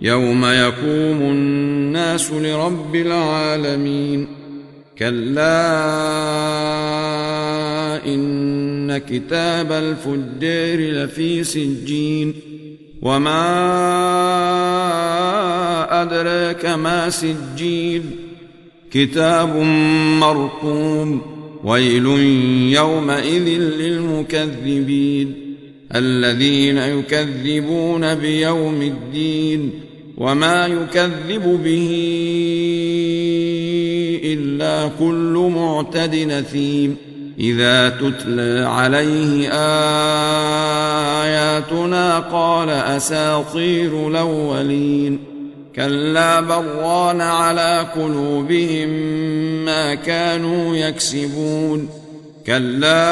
يوم يقوم الناس لرب العالمين كلا ان كتاب الفجار لفي سجين وما ادراك ما سجين كتاب مرقوم ويل يومئذ للمكذبين الذين يكذبون بيوم الدين وما يكذب به إلا كل معتد نثيم. إذا تتلى عليه آياتنا قال أساطير الأولين. كلا بران على قلوبهم ما كانوا يكسبون. كلا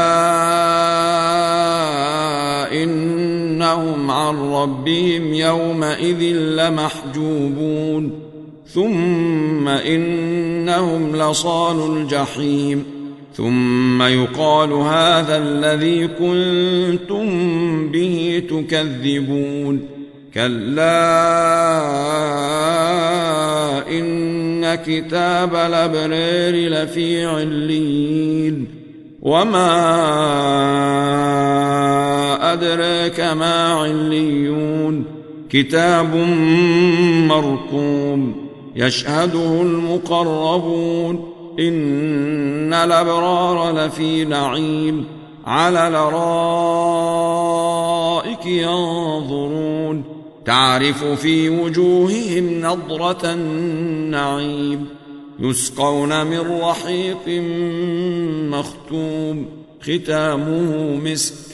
انهم عن ربهم يومئذ لمحجوبون ثم انهم لصال الجحيم ثم يقال هذا الذي كنتم به تكذبون كلا ان كتاب الابرار لفي عليين وما أدراك ما عليون كتاب مرقوم يشهده المقربون إن الأبرار لفي نعيم على الأرائك ينظرون تعرف في وجوههم نضرة النعيم يسقون من رحيق مختوم ختامه مسك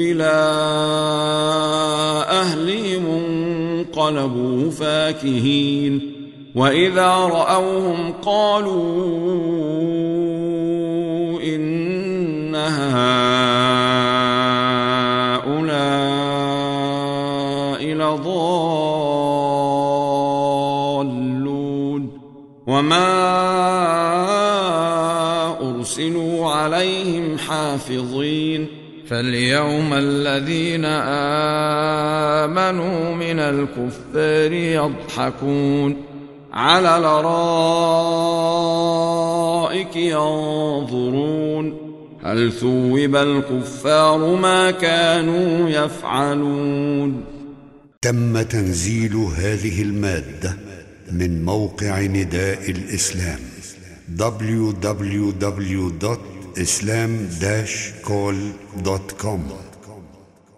إلى اهلهم انقلبوا فاكهين. وإذا رأوهم قالوا إن هؤلاء لضالون. وما أرسلوا عليهم حافظين. فاليوم الذين آمنوا من الكفار يضحكون على الأرائك ينظرون هل ثوب الكفار ما كانوا يفعلون تم تنزيل هذه المادة من موقع نداء الإسلام islam-call.com